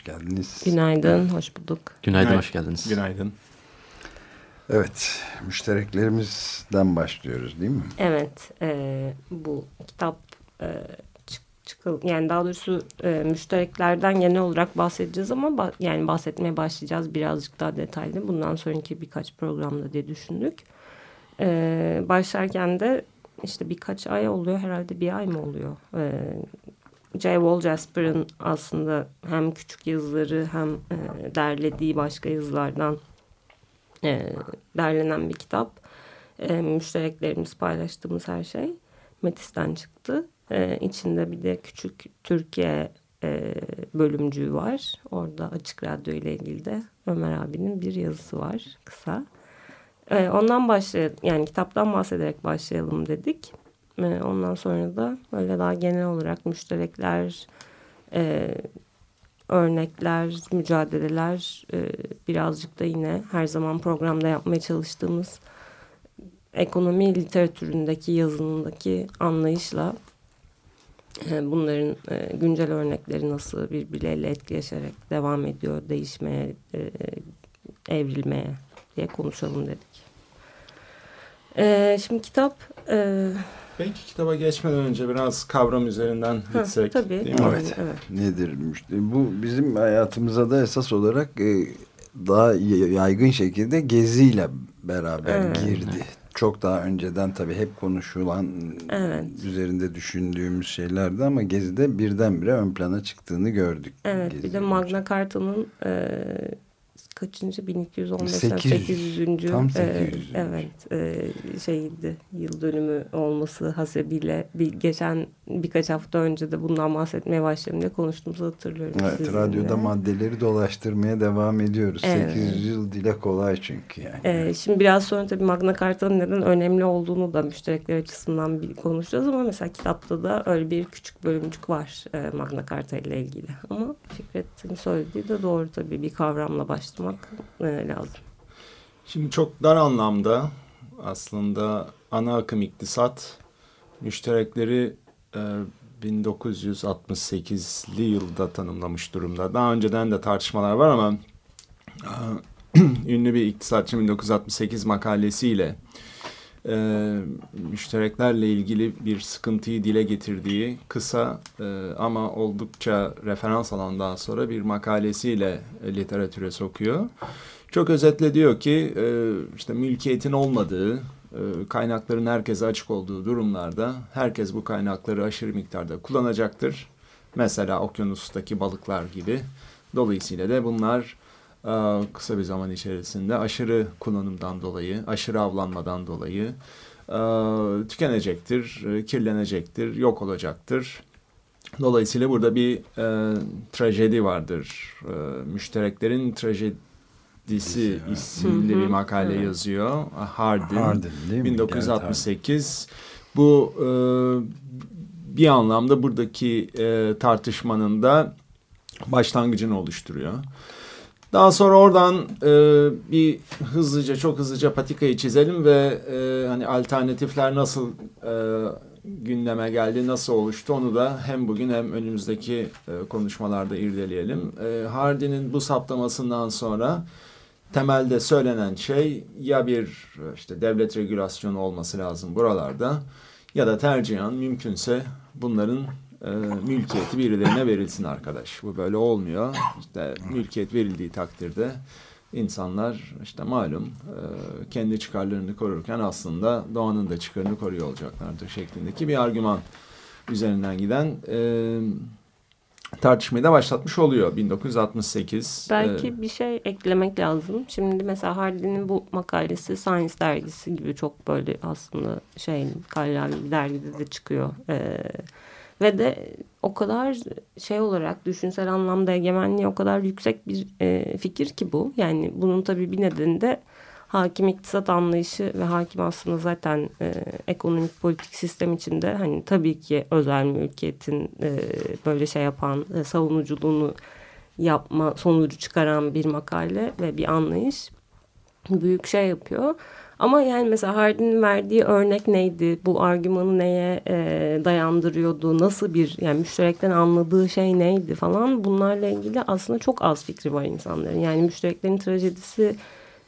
Hoş geldiniz. Günaydın, hoş bulduk. Günaydın, hoş geldiniz. Günaydın. Evet, müştereklerimizden başlıyoruz değil mi? Evet, e, bu kitap e, çık, çıkıl, yani daha doğrusu e, müştereklerden genel olarak bahsedeceğiz ama ba, yani bahsetmeye başlayacağız birazcık daha detaylı. Bundan sonraki birkaç programda diye düşündük. E, başlarken de işte birkaç ay oluyor herhalde bir ay mı oluyor? E, J. Wall Jasper'ın aslında hem küçük yazıları hem e, derlediği başka yazılardan e, derlenen bir kitap. E, müştereklerimiz paylaştığımız her şey Metis'ten çıktı. E, içinde bir de küçük Türkiye e, bölümcüğü var. Orada Açık Radyo ile ilgili de Ömer abinin bir yazısı var kısa. E, ondan başlayalım yani kitaptan bahsederek başlayalım dedik. E, ondan sonra da böyle daha genel olarak müşterekler, e, örnekler, mücadeleler e, birazcık da yine her zaman programda yapmaya çalıştığımız ekonomi literatüründeki yazınındaki anlayışla e, bunların e, güncel örnekleri nasıl birbirleriyle etkileşerek devam ediyor, değişmeye, e, evrilmeye diye konuşalım dedik. E, şimdi kitap... E, Belki kitaba geçmeden önce biraz kavram üzerinden gitsek. tabii. Değil mi? Evet. evet. Nedir? Bu bizim hayatımıza da esas olarak e, daha yaygın şekilde geziyle beraber evet. girdi. Çok daha önceden tabii hep konuşulan, evet. üzerinde düşündüğümüz şeylerdi ama Gezi'de birdenbire ön plana çıktığını gördük. Evet, Gezi bir de Magna Carta'nın e, kaçıncı 1215 800. 800. Tam 800. E, evet e, şeydi yıl dönümü olması hasebiyle bir geçen birkaç hafta önce de bundan bahsetmeye başladım diye konuştuğumuzu hatırlıyorum. Evet sizinle. radyoda maddeleri dolaştırmaya devam ediyoruz. Evet. 800 yıl dile kolay çünkü yani. E, şimdi biraz sonra tabii Magna Carta'nın neden önemli olduğunu da müşterekler açısından bir konuşacağız ama mesela kitapta da öyle bir küçük bölümcük var e, Magna Carta ile ilgili. Ama Fikret'in söylediği de doğru tabii bir kavramla başlamak e, lazım. Şimdi çok dar anlamda aslında ana akım iktisat müşterekleri e, 1968'li yılda tanımlamış durumda. Daha önceden de tartışmalar var ama e, ünlü bir iktisatçı 1968 makalesiyle e, müştereklerle ilgili bir sıkıntıyı dile getirdiği kısa e, ama oldukça referans alan daha sonra bir makalesiyle e, literatüre sokuyor. Çok özetle diyor ki e, işte mülkiyetin olmadığı, e, kaynakların herkese açık olduğu durumlarda herkes bu kaynakları aşırı miktarda kullanacaktır. Mesela okyanustaki balıklar gibi. Dolayısıyla da bunlar kısa bir zaman içerisinde aşırı kullanımdan dolayı, aşırı avlanmadan dolayı e, tükenecektir, e, kirlenecektir, yok olacaktır. Dolayısıyla burada bir e, trajedi vardır. E, müştereklerin trajedisi isimli bir makale evet. yazıyor. Hardin, Hardin değil mi? 1968. Bu e, bir anlamda buradaki e, tartışmanın da başlangıcını oluşturuyor. Daha sonra oradan e, bir hızlıca çok hızlıca patikayı çizelim ve e, hani alternatifler nasıl e, gündeme geldi, nasıl oluştu onu da hem bugün hem önümüzdeki e, konuşmalarda irdeleyelim. E, Hardin'in bu saptamasından sonra temelde söylenen şey ya bir işte devlet regülasyonu olması lazım buralarda ya da tercihan mümkünse bunların e, mülkiyeti birilerine verilsin arkadaş. Bu böyle olmuyor. İşte mülkiyet verildiği takdirde insanlar işte malum e, kendi çıkarlarını korurken aslında doğanın da çıkarını koruyor olacaklardır şeklindeki bir argüman üzerinden giden e, tartışmayı da başlatmış oluyor 1968. Belki ee, bir şey eklemek lazım. Şimdi mesela Hardin'in bu makalesi Science dergisi gibi çok böyle aslında şey kallavi bir dergide de çıkıyor. Ee, ve de o kadar şey olarak düşünsel anlamda egemenliği o kadar yüksek bir e, fikir ki bu. Yani bunun tabii bir nedeni de hakim iktisat anlayışı ve hakim aslında zaten e, ekonomik politik sistem içinde hani tabii ki özel mülkiyetin e, böyle şey yapan e, savunuculuğunu yapma sonucu çıkaran bir makale ve bir anlayış büyük şey yapıyor. Ama yani mesela Hardin'in verdiği örnek neydi? Bu argümanı neye e, dayandırıyordu? Nasıl bir yani müşterekten anladığı şey neydi falan bunlarla ilgili aslında çok az fikri var insanların. Yani müştereklerin trajedisi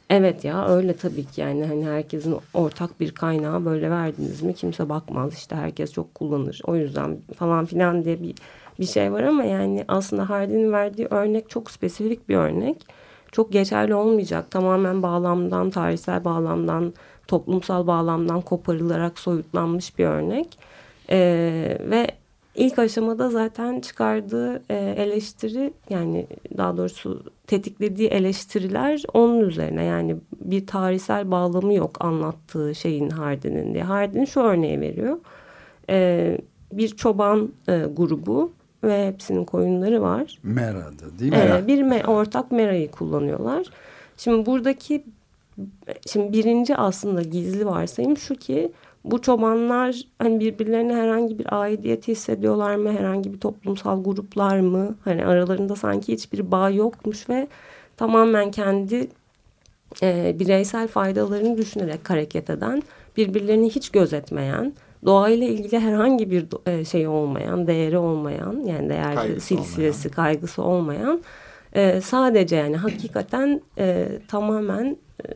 evet ya öyle tabii ki yani hani herkesin ortak bir kaynağı böyle verdiniz mi kimse bakmaz işte herkes çok kullanır. O yüzden falan filan diye bir bir şey var ama yani aslında Hardin'in verdiği örnek çok spesifik bir örnek çok geçerli olmayacak. Tamamen bağlamdan, tarihsel bağlamdan, toplumsal bağlamdan koparılarak soyutlanmış bir örnek. Ee, ve ilk aşamada zaten çıkardığı e, eleştiri yani daha doğrusu tetiklediği eleştiriler onun üzerine yani bir tarihsel bağlamı yok anlattığı şeyin Hardin'in diye. Hardin şu örneği veriyor. Ee, bir çoban e, grubu ve hepsinin koyunları var. Mera'da değil mi? Ee, bir me ortak merayı kullanıyorlar. Şimdi buradaki şimdi birinci aslında gizli varsayım şu ki bu çobanlar hani birbirlerine herhangi bir aidiyet hissediyorlar mı? Herhangi bir toplumsal gruplar mı? Hani aralarında sanki hiçbir bağ yokmuş ve tamamen kendi e, bireysel faydalarını düşünerek hareket eden, birbirlerini hiç gözetmeyen, doğayla ilgili herhangi bir e, şey olmayan, değeri olmayan yani değer kaygısı silsilesi, olmayan. kaygısı olmayan e, sadece yani hakikaten e, tamamen e,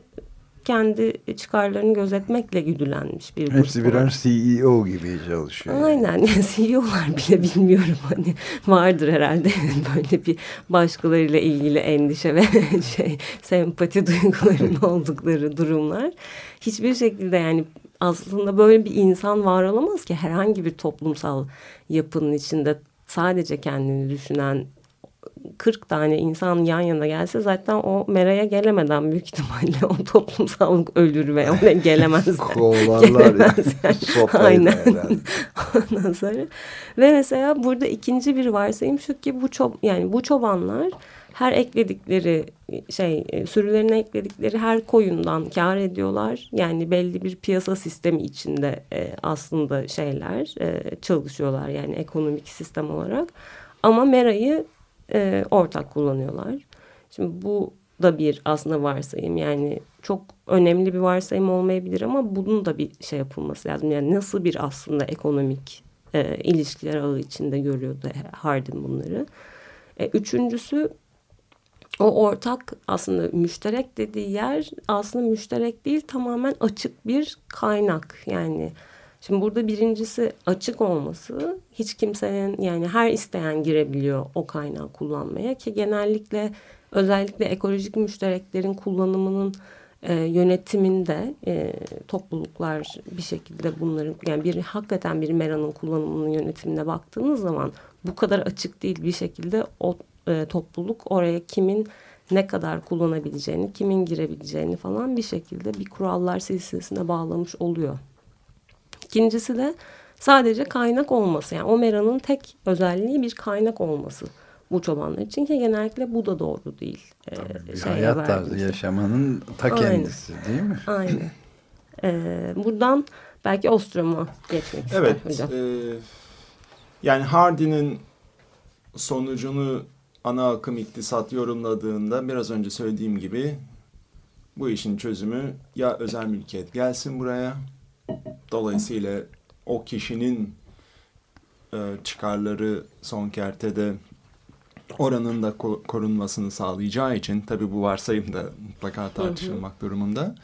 kendi çıkarlarını gözetmekle güdülenmiş bir Hepsi birer CEO gibi çalışıyor. Aynen yani CEO'lar bile bilmiyorum hani vardır herhalde böyle bir başkalarıyla ilgili endişe ve şey sempati duygularının oldukları durumlar. Hiçbir şekilde yani aslında böyle bir insan var olamaz ki herhangi bir toplumsal yapının içinde sadece kendini düşünen 40 tane insan yan yana gelse zaten o meraya gelemeden büyük ihtimalle o toplumsallık ölür ve oraya gelemez. Kovalarlar yani. Aynen. Ondan sonra ve mesela burada ikinci bir varsayım şu ki bu çob yani bu çobanlar her ekledikleri şey e, sürülerine ekledikleri her koyundan kar ediyorlar. Yani belli bir piyasa sistemi içinde e, aslında şeyler e, çalışıyorlar yani ekonomik sistem olarak. Ama merayı e, ortak kullanıyorlar. Şimdi bu da bir aslında varsayım yani çok önemli bir varsayım olmayabilir ama bunun da bir şey yapılması lazım. Yani nasıl bir aslında ekonomik e, ilişkiler ağı içinde görüyordu Hardin bunları. E, üçüncüsü o ortak aslında müşterek dediği yer aslında müşterek değil tamamen açık bir kaynak yani. Şimdi burada birincisi açık olması hiç kimsenin yani her isteyen girebiliyor o kaynağı kullanmaya ki genellikle özellikle ekolojik müştereklerin kullanımının e, yönetiminde e, topluluklar bir şekilde bunların yani bir hakikaten bir meranın kullanımının yönetimine baktığınız zaman bu kadar açık değil bir şekilde o e, topluluk oraya kimin ne kadar kullanabileceğini, kimin girebileceğini falan bir şekilde bir kurallar silsilesine bağlamış oluyor. İkincisi de sadece kaynak olması. Yani o meranın tek özelliği bir kaynak olması bu çobanlar için ki genellikle bu da doğru değil. Ee, Tabii, hayat tarzı yaşamanın ta kendisi Aynen. değil mi? Aynen. Ee, buradan belki Ostrom'a geçmek evet, ister hocam. E, yani Hardy'nin sonucunu ana akım iktisat yorumladığında biraz önce söylediğim gibi bu işin çözümü ya özel mülkiyet gelsin buraya. Dolayısıyla o kişinin e, çıkarları son kertede oranın da ko korunmasını sağlayacağı için tabi bu varsayım da mutlaka tartışılmak durumunda.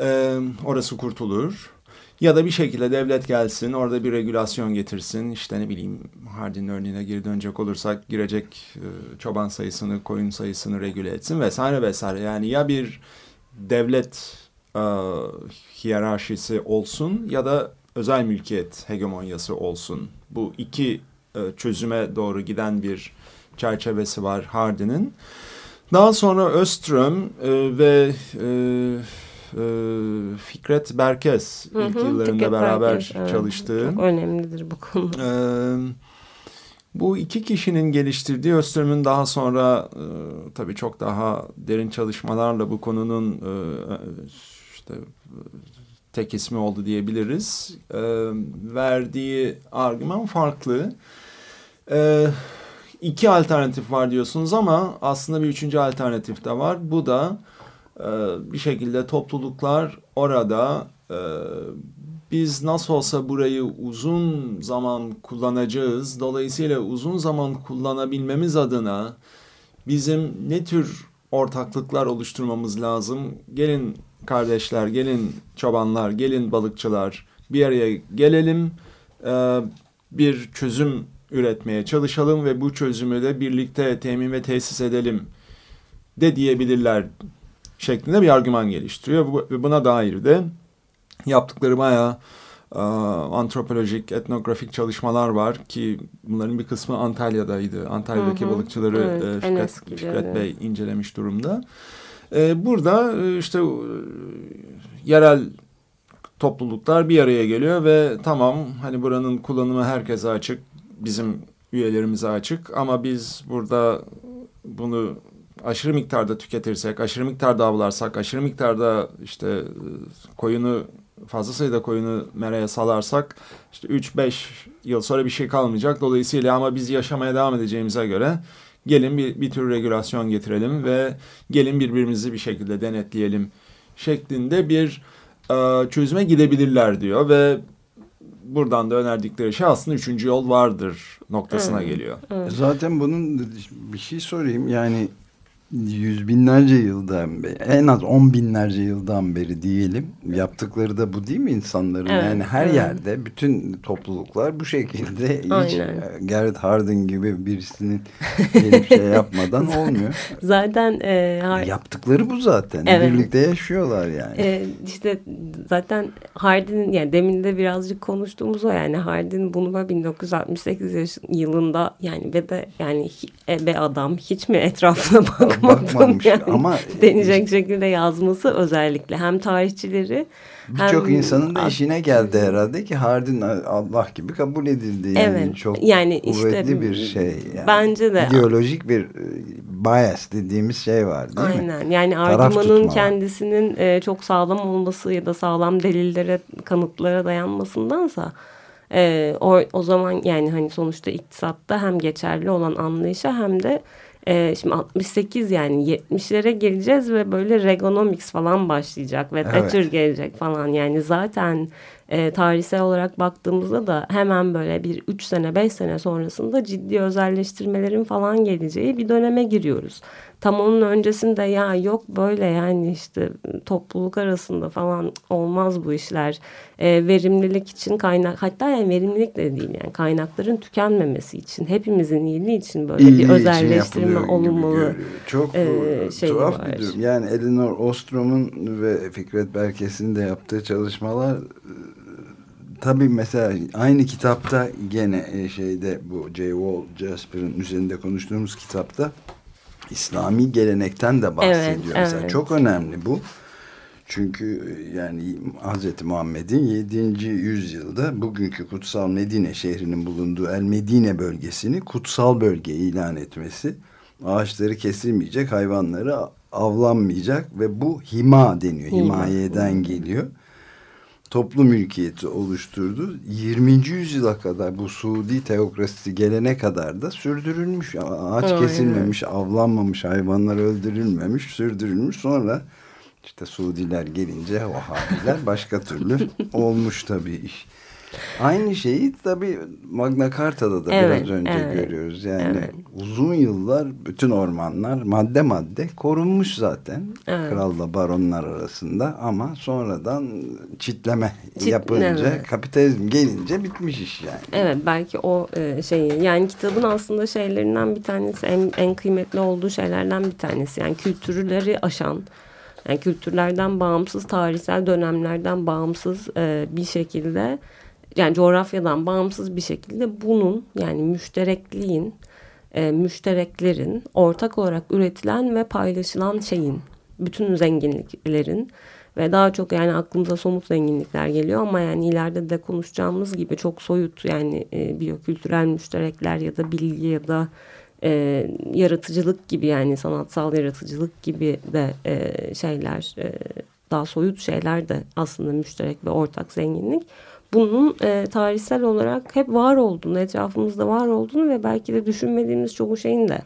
E, orası kurtulur. Ya da bir şekilde devlet gelsin, orada bir regülasyon getirsin. İşte ne bileyim Hardin örneğine geri dönecek olursak girecek e, çoban sayısını, koyun sayısını regüle etsin vesaire vesaire. Yani ya bir devlet e, hiyerarşisi olsun ya da özel mülkiyet hegemonyası olsun. Bu iki e, çözüme doğru giden bir çerçevesi var Hardin'in. Daha sonra Öström e, ve e, e, Fikret Berkes ilk hı hı, yıllarında Fikret beraber Berkes, çalıştığı. Çok önemlidir bu konu. E, Bu iki kişinin geliştirdiği Öström'ün daha sonra e, tabii çok daha derin çalışmalarla bu konunun e, işte tek ismi oldu diyebiliriz. E, verdiği argüman farklı. E, iki alternatif var diyorsunuz ama aslında bir üçüncü alternatif de var. Bu da e, bir şekilde topluluklar orada e, biz nasıl olsa burayı uzun zaman kullanacağız. Dolayısıyla uzun zaman kullanabilmemiz adına bizim ne tür ortaklıklar oluşturmamız lazım? Gelin kardeşler, gelin çobanlar, gelin balıkçılar bir araya gelelim. E, bir çözüm üretmeye çalışalım ve bu çözümü de birlikte temin ve tesis edelim de diyebilirler şeklinde bir argüman geliştiriyor. Ve buna dair de yaptıkları bayağı e, antropolojik, etnografik çalışmalar var ki bunların bir kısmı Antalya'daydı. Antalya'daki hı hı. balıkçıları evet, e, Fikret, Fikret Bey incelemiş durumda. E, burada işte yerel topluluklar bir araya geliyor ve tamam hani buranın kullanımı herkese açık, bizim üyelerimize açık ama biz burada bunu aşırı miktarda tüketirsek, aşırı miktarda avlarsak, aşırı miktarda işte e, koyunu fazla sayıda koyunu meraya salarsak işte 3-5 yıl sonra bir şey kalmayacak. Dolayısıyla ama biz yaşamaya devam edeceğimize göre gelin bir, bir tür regülasyon getirelim ve gelin birbirimizi bir şekilde denetleyelim şeklinde bir e, çözüme gidebilirler diyor ve buradan da önerdikleri şey aslında üçüncü yol vardır noktasına evet. geliyor. Evet. Zaten bunun bir şey sorayım yani yüz binlerce yıldan beri, en az on binlerce yıldan beri diyelim yaptıkları da bu değil mi insanların evet, yani her evet. yerde bütün topluluklar bu şekilde hiç e, Gerrit Hardin gibi birisinin bir şey yapmadan olmuyor. Zaten e, yaptıkları bu zaten evet. birlikte yaşıyorlar yani. E, işte zaten Hardin'in yani demin de birazcık konuştuğumuz o yani Hardin bunu 1968 yılında yani ve de yani be adam hiç mi etrafına bak bakmamış yani. ama deneyecek şekilde yazması özellikle hem tarihçileri Birçok insanın da işine geldi herhalde ki Hardin Allah gibi kabul edildi. Yani evet. Çok yani kuvvetli işte, bir şey. Yani. Bence de. İdeolojik bir e, bias dediğimiz şey var değil Aynen. mi? Aynen. Yani Arduman'ın kendisinin e, çok sağlam olması ya da sağlam delillere, kanıtlara dayanmasındansa e, o, o zaman yani hani sonuçta iktisatta hem geçerli olan anlayışa hem de e, şimdi 68 yani 70'lere gireceğiz ve böyle Regonomics falan başlayacak ve Thatcher evet. gelecek falan yani zaten e, tarihsel olarak baktığımızda da hemen böyle bir 3 sene 5 sene sonrasında ciddi özelleştirmelerin falan geleceği bir döneme giriyoruz. Tam onun öncesinde ya yok böyle yani işte topluluk arasında falan olmaz bu işler. E, verimlilik için kaynak hatta yani verimlilik de değil yani kaynakların tükenmemesi için hepimizin iyiliği için böyle İyiliği bir özelleştirme olumlu Çok e, şey tuhaf var. bir durum. Yani Elinor Ostrom'un ve Fikret Berkes'in de yaptığı çalışmalar tabii mesela aynı kitapta gene e, şeyde bu J. Wall Jasper'ın üzerinde konuştuğumuz kitapta İslami gelenekten de bahsediyor. Evet, evet. çok önemli bu. Çünkü yani Hz. Muhammed'in 7. yüzyılda bugünkü kutsal Medine şehrinin bulunduğu El Medine bölgesini kutsal bölge ilan etmesi, ağaçları kesilmeyecek, hayvanları avlanmayacak ve bu hima deniyor. Himayeden geliyor toplu mülkiyeti oluşturdu. 20. yüzyıla kadar bu Suudi teokrasisi gelene kadar da sürdürülmüş. Ağaç kesilmemiş, avlanmamış, hayvanlar öldürülmemiş, sürdürülmüş. Sonra işte Suudiler gelince o haliler başka türlü olmuş tabii iş. Aynı şeyi tabii Magna Carta'da da evet, biraz önce evet, görüyoruz. Yani evet. uzun yıllar bütün ormanlar madde madde korunmuş zaten. Evet. Kralla baronlar arasında ama sonradan çitleme Çit, yapınca evet. kapitalizm gelince bitmiş iş yani. Evet belki o e, şeyi yani kitabın aslında şeylerinden bir tanesi en, en kıymetli olduğu şeylerden bir tanesi. Yani kültürleri aşan yani kültürlerden bağımsız tarihsel dönemlerden bağımsız e, bir şekilde yani coğrafyadan bağımsız bir şekilde bunun yani müşterekliğin, e, müştereklerin ortak olarak üretilen ve paylaşılan şeyin, bütün zenginliklerin Ve daha çok yani aklımıza somut zenginlikler geliyor ama yani ileride de konuşacağımız gibi çok soyut yani e, biyokültürel müşterekler ya da bilgi ya da e, yaratıcılık gibi yani sanatsal yaratıcılık gibi de e, şeyler e, daha soyut şeyler de aslında müşterek ve ortak zenginlik. Bunun e, tarihsel olarak hep var olduğunu, etrafımızda var olduğunu ve belki de düşünmediğimiz çoğu şeyin de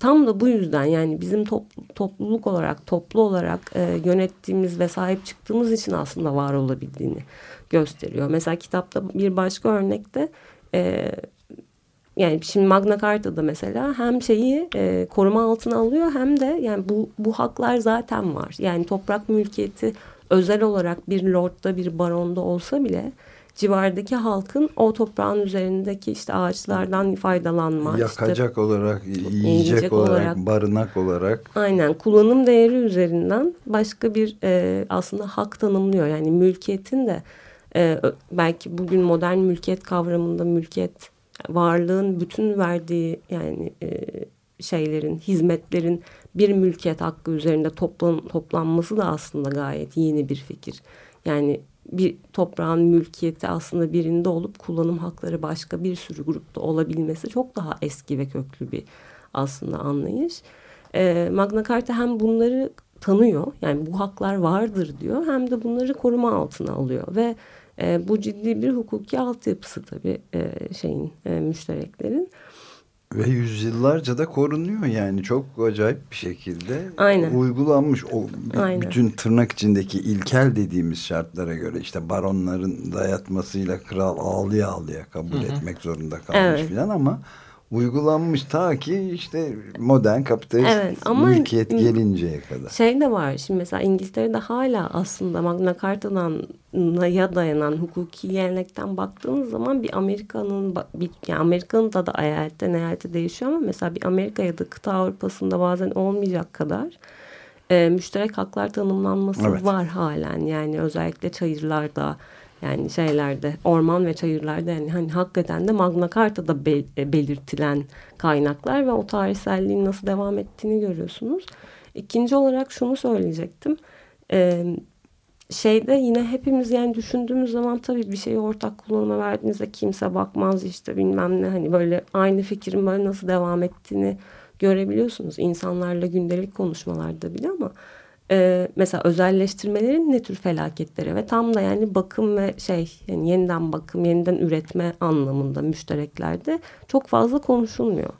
tam da bu yüzden yani bizim top, topluluk olarak, toplu olarak e, yönettiğimiz ve sahip çıktığımız için aslında var olabildiğini gösteriyor. Mesela kitapta bir başka örnekte e, yani şimdi Magna Carta'da mesela hem şeyi e, koruma altına alıyor hem de yani bu, bu haklar zaten var. Yani toprak mülkiyeti özel olarak bir lordda bir baronda olsa bile civardaki halkın o toprağın üzerindeki işte ağaçlardan faydalanma. Yakacak işte, olarak, yiyecek, yiyecek olarak, olarak, barınak olarak. Aynen kullanım değeri üzerinden başka bir e, aslında hak tanımlıyor. Yani mülkiyetin de e, belki bugün modern mülkiyet kavramında mülkiyet varlığın bütün verdiği yani e, şeylerin, hizmetlerin bir mülkiyet hakkı üzerinde toplan, toplanması da aslında gayet yeni bir fikir. Yani bir toprağın mülkiyeti aslında birinde olup kullanım hakları başka bir sürü grupta olabilmesi çok daha eski ve köklü bir aslında anlayış. E, Magna Carta hem bunları tanıyor yani bu haklar vardır diyor hem de bunları koruma altına alıyor ve e, bu ciddi bir hukuki altyapısı tabii e, şeyin e, müştereklerin. Ve yüzyıllarca da korunuyor yani çok acayip bir şekilde Aynen. uygulanmış. O Aynen. bütün tırnak içindeki ilkel dediğimiz şartlara göre işte baronların dayatmasıyla kral ağlıya ağlıya kabul Hı -hı. etmek zorunda kalmış evet. filan ama uygulanmış ta ki işte modern kapitalist evet, ama mülkiyet gelinceye kadar. Şey de var şimdi mesela İngiltere'de hala aslında Magna Carta'dan ya dayanan hukuki gelenekten baktığınız zaman bir Amerika'nın bir, yani Amerika'nın da da eyaletten eyalete değişiyor ama mesela bir Amerika ya da kıta Avrupa'sında bazen olmayacak kadar e, müşterek haklar tanımlanması evet. var halen yani özellikle çayırlarda yani şeylerde orman ve çayırlarda yani hani hakikaten de Magna Carta'da be, e, belirtilen kaynaklar ve o tarihselliğin nasıl devam ettiğini görüyorsunuz. İkinci olarak şunu söyleyecektim. Ee, şeyde yine hepimiz yani düşündüğümüz zaman tabii bir şeyi ortak kullanıma verdiğinizde kimse bakmaz işte bilmem ne hani böyle aynı fikrin böyle nasıl devam ettiğini görebiliyorsunuz. insanlarla gündelik konuşmalarda bile ama e, mesela özelleştirmelerin ne tür felaketlere ve tam da yani bakım ve şey yani yeniden bakım, yeniden üretme anlamında müştereklerde çok fazla konuşulmuyor.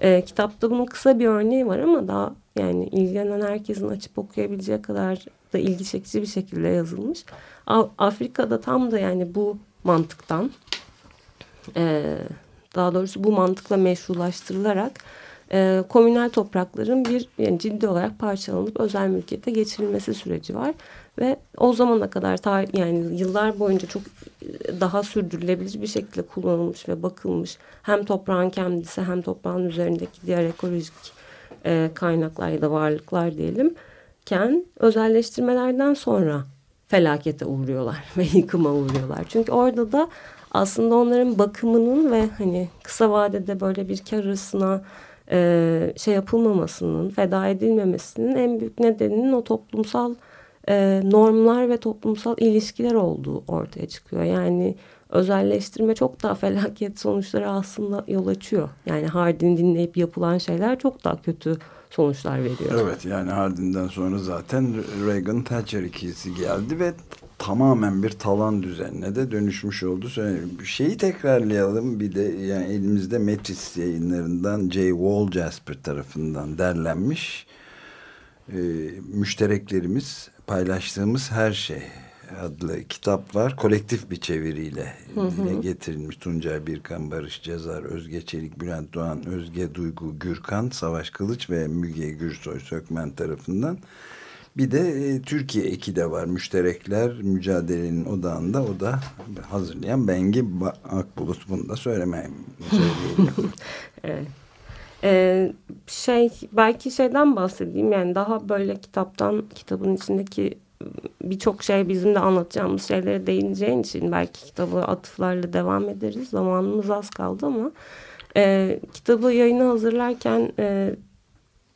E, kitapta bunun kısa bir örneği var ama daha yani ilgilenen herkesin açıp okuyabileceği kadar da ilgi çekici bir şekilde yazılmış. Afrika'da tam da yani bu mantıktan e, daha doğrusu bu mantıkla meşrulaştırılarak e, komünel toprakların bir yani ciddi olarak parçalanıp özel mülkiyete geçirilmesi süreci var. Ve o zamana kadar tarih, yani yıllar boyunca çok e, daha sürdürülebilir bir şekilde kullanılmış ve bakılmış hem toprağın kendisi hem toprağın üzerindeki diğer ekolojik e, kaynaklar ya da varlıklar diyelim ken özelleştirmelerden sonra felakete uğruyorlar ve yıkıma uğruyorlar. Çünkü orada da aslında onların bakımının ve hani kısa vadede böyle bir kar hırsına e, şey yapılmamasının, feda edilmemesinin en büyük nedeninin o toplumsal e, normlar ve toplumsal ilişkiler olduğu ortaya çıkıyor. Yani özelleştirme çok daha felaket sonuçları aslında yol açıyor. Yani Hardin'i dinleyip yapılan şeyler çok daha kötü sonuçlar veriyor. Evet yani Hardin'den sonra zaten Reagan Thatcher ikisi geldi ve tamamen bir talan düzenine de dönüşmüş oldu. Şeyi tekrarlayalım bir de yani elimizde Metis yayınlarından J. Wall Jasper tarafından derlenmiş e, müştereklerimiz paylaştığımız her şey adlı kitap var. Kolektif bir çeviriyle hı hı. dile getirilmiş. Tuncay Birkan, Barış Cezar, Özge Çelik, Bülent Doğan, Özge Duygu Gürkan, Savaş Kılıç ve Müge Gürsoy Sökmen tarafından bir de e, Türkiye eki de var. Müşterekler mücadelenin odağında. O da hazırlayan Bengi Akbulut. Bunu da söylemeyeyim. Ee, şey belki şeyden bahsedeyim yani daha böyle kitaptan kitabın içindeki birçok şey bizim de anlatacağımız şeylere değineceğin için belki kitabı atıflarla devam ederiz zamanımız az kaldı ama e, kitabı yayını hazırlarken e,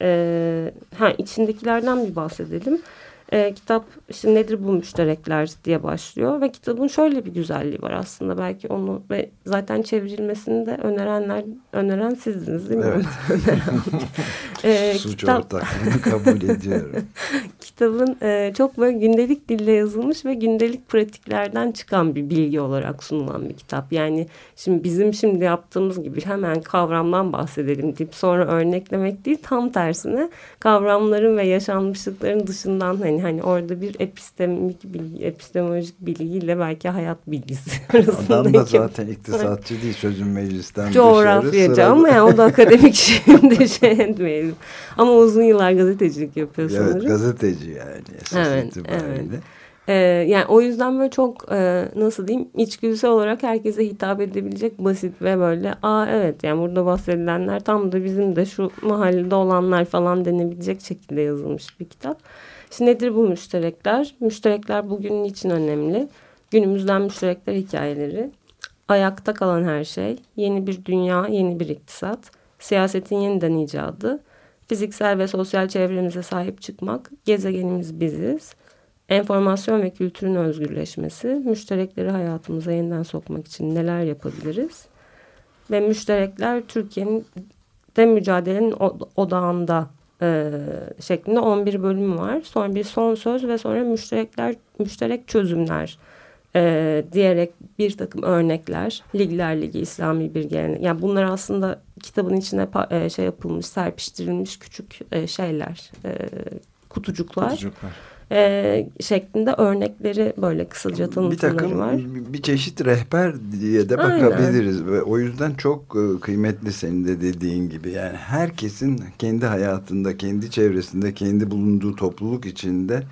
e, ha, içindekilerden bir bahsedelim. E, kitap işte nedir bu müşterekler diye başlıyor ve kitabın şöyle bir güzelliği var aslında belki onu ve zaten çevrilmesini de önerenler öneren sizdiniz değil mi? Evet. e, Suç kitap, ortaklığını kabul ediyorum. kitabın e, çok böyle gündelik dille yazılmış ve gündelik pratiklerden çıkan bir bilgi olarak sunulan bir kitap. Yani şimdi bizim şimdi yaptığımız gibi hemen kavramdan bahsedelim deyip sonra örneklemek değil tam tersine kavramların ve yaşanmışlıkların dışından hani hani orada bir epistemik bilgi, epistemolojik bilgiyle belki hayat bilgisi arasında Adam da zaten iktisatçı değil sözün meclisten coğrafyacı dışarı. ama yani o da akademik şimdi şey etmeyelim. Ama uzun yıllar gazetecilik yapıyor Evet sanırım. gazeteci yani esas Evet, itibariyle. Ee, yani o yüzden böyle çok e, nasıl diyeyim içgüdüsel olarak herkese hitap edebilecek basit ve böyle aa evet yani burada bahsedilenler tam da bizim de şu mahallede olanlar falan denebilecek şekilde yazılmış bir kitap. Şimdi nedir bu müşterekler? Müşterekler bugünün için önemli. Günümüzden müşterekler hikayeleri. Ayakta kalan her şey, yeni bir dünya, yeni bir iktisat, siyasetin yeniden icadı, fiziksel ve sosyal çevremize sahip çıkmak, gezegenimiz biziz, enformasyon ve kültürün özgürleşmesi, müşterekleri hayatımıza yeniden sokmak için neler yapabiliriz? Ve müşterekler Türkiye'nin de mücadelenin odağında e, şeklinde 11 bölüm var. Sonra bir son söz ve sonra müşterekler, müşterek çözümler e, diyerek bir takım örnekler, Ligler Ligi, İslami bir gelenek. Yani bunlar aslında kitabın içine e, şey yapılmış, serpiştirilmiş küçük e, şeyler, e, kutucuklar Kutucuklar. E, şeklinde örnekleri böyle kısaca bir tanıtımları takım var. bir- bir çeşit rehber diye de Aynen. bakabiliriz ve o yüzden çok e, kıymetli senin de dediğin gibi yani herkesin kendi hayatında kendi çevresinde kendi bulunduğu topluluk içinde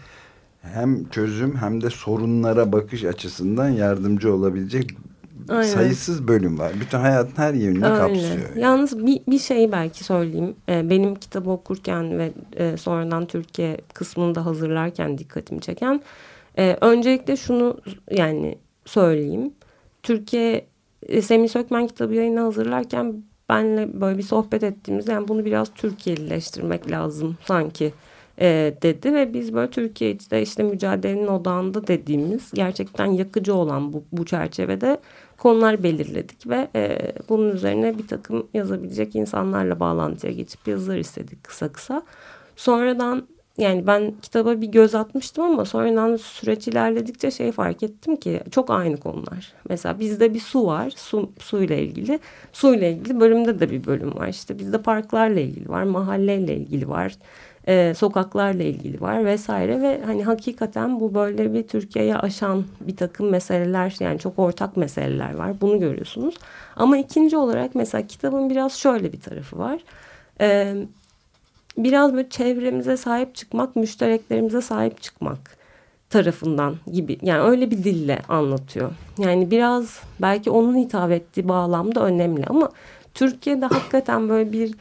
hem çözüm hem de sorunlara bakış açısından yardımcı olabilecek Aynen. sayısız bölüm var. Bütün hayatın her yönünü Öyle. kapsıyor. yani. Yalnız bir, bir şey belki söyleyeyim. Ee, benim kitabı okurken ve e, sonradan Türkiye kısmını da hazırlarken dikkatimi çeken. e, öncelikle şunu yani söyleyeyim. Türkiye e, Semih Sökmen kitabı yayını hazırlarken benle böyle bir sohbet ettiğimiz yani bunu biraz Türkiye'lileştirmek lazım sanki e, dedi ve biz böyle Türkiye'de işte mücadelenin odağında dediğimiz gerçekten yakıcı olan bu, bu çerçevede konular belirledik ve e, bunun üzerine bir takım yazabilecek insanlarla bağlantıya geçip yazılar istedik kısa kısa. Sonradan yani ben kitaba bir göz atmıştım ama sonradan süreç ilerledikçe şey fark ettim ki çok aynı konular. Mesela bizde bir su var, su, suyla ilgili. Suyla ilgili bölümde de bir bölüm var. İşte bizde parklarla ilgili var, mahalleyle ilgili var, e, sokaklarla ilgili var vesaire. Ve hani hakikaten bu böyle bir Türkiye'ye aşan bir takım meseleler yani çok ortak meseleler var. Bunu görüyorsunuz. Ama ikinci olarak mesela kitabın biraz şöyle bir tarafı var. Eee biraz böyle çevremize sahip çıkmak, müştereklerimize sahip çıkmak tarafından gibi. Yani öyle bir dille anlatıyor. Yani biraz belki onun hitap ettiği bağlamda önemli ama Türkiye'de hakikaten böyle bir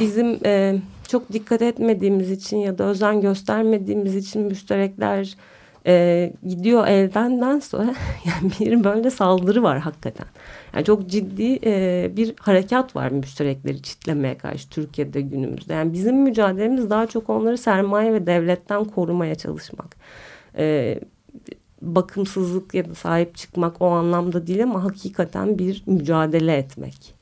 bizim e, çok dikkat etmediğimiz için ya da özen göstermediğimiz için müşterekler e, gidiyor eldenden sonra yani bir böyle saldırı var hakikaten. Yani çok ciddi e, bir harekat var müşterekleri çitlemeye karşı Türkiye'de günümüzde. Yani bizim mücadelemiz daha çok onları sermaye ve devletten korumaya çalışmak. E, bakımsızlık ya da sahip çıkmak o anlamda değil ama hakikaten bir mücadele etmek.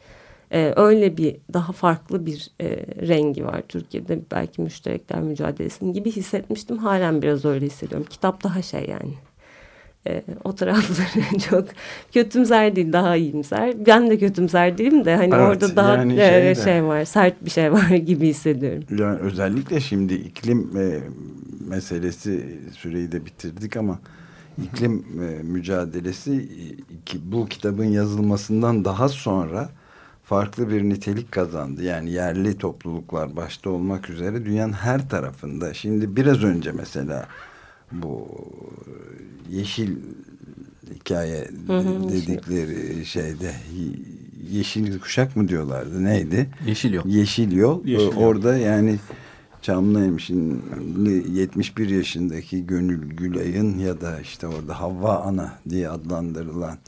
Ee, öyle bir daha farklı bir e, rengi var Türkiye'de belki müşterekler mücadelesinin gibi hissetmiştim. Halen biraz öyle hissediyorum. Kitap daha şey yani. Ee, o tarafları çok kötümser değil daha iyimser. Ben de kötümser değilim de hani Evet, orada daha yani e, şey şey var sert bir şey var gibi hissediyorum. Yani özellikle şimdi iklim e, meselesi süreyi de bitirdik ama iklim e, mücadelesi e, ki bu kitabın yazılmasından daha sonra farklı bir nitelik kazandı. Yani yerli topluluklar başta olmak üzere dünyanın her tarafında. Şimdi biraz önce mesela bu yeşil hikaye Hı hı, dedikleri şeyde yeşil kuşak mı diyorlardı neydi? Yeşil yol. Yeşil Yol. Yeşil Yol. Orada yani Çamlıhemşin 71 yaşındaki Gönül Gülay'ın ya da işte orada Havva Ana diye adlandırılan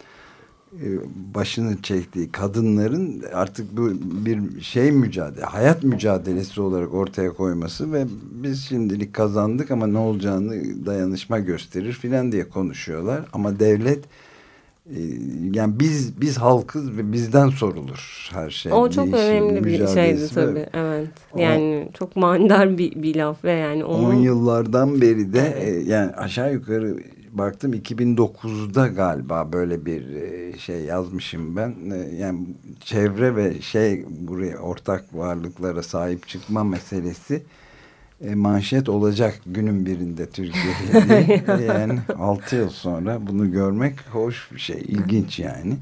başını çektiği kadınların artık bu bir şey mücadele, hayat mücadelesi olarak ortaya koyması ve biz şimdilik kazandık ama ne olacağını dayanışma gösterir filan diye konuşuyorlar. Ama devlet e, yani biz biz halkız ve bizden sorulur her şey. O çok Değişim, önemli bir şeydi tabii. Evet. Yani çok manidar bir, bir laf ve yani onun 10 yıllardan beri de Evet. e, yani aşağı yukarı baktım 2009'da galiba böyle bir e, şey yazmışım ben. E, Yani çevre ve şey buraya ortak varlıklara sahip çıkma meselesi e, manşet olacak günün birinde Türkiye'de yani 6 yıl sonra bunu görmek hoş bir şey, ilginç yani.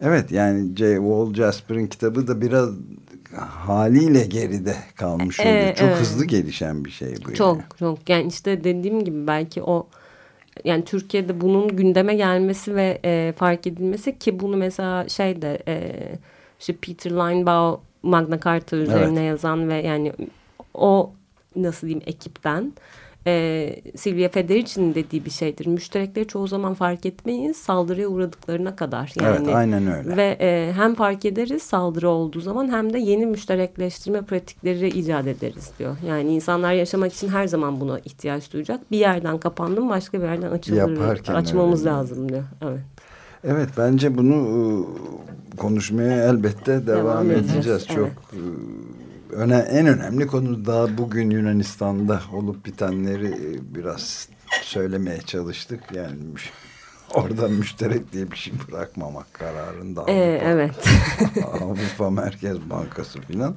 Evet yani J. Wall Jasper'ın kitabı da biraz haliyle geride kalmış oluyor. Ee, Çok evet. hızlı gelişen bir şey bu. Çok yani. çok yani işte dediğim gibi belki o yani Türkiye'de bunun gündeme gelmesi ve e, fark edilmesi ki bunu mesela şeyde e, işte Peter Linebaugh Magna Carta üzerine yazan ve yani o nasıl diyeyim ekipten e, Silvia Federici'nin dediği bir şeydir. Müşterekleri çoğu zaman fark etmeyiz saldırıya uğradıklarına kadar. Yani, Evet aynen öyle. Ve e, hem fark ederiz saldırı olduğu zaman hem de yeni müşterekleştirme pratikleri icat ederiz diyor. Yani insanlar yaşamak için her zaman buna ihtiyaç duyacak. Bir yerden kapandım başka bir yerden açılır. Yaparken açmamız öyle. lazım diyor. Evet. Evet bence bunu e, konuşmaya elbette devam, Devam edeceğiz. edeceğiz, Çok e, öne, en önemli konu daha bugün Yunanistan'da olup bitenleri e, biraz söylemeye çalıştık. Yani orada müşterek diye bir şey bırakmamak kararında Avrupa, Ee, evet. Avrupa Merkez Bankası filan.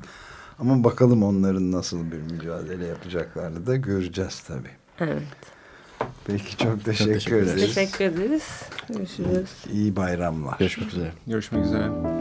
Ama bakalım onların nasıl bir mücadele yapacaklarını da göreceğiz tabii. evet. Peki çok teşekkür, teşekkür ederiz. ederiz. Teşekkür ederiz. Görüşürüz. İyi bayramlar. Görüşmek üzere. Görüşmek üzere.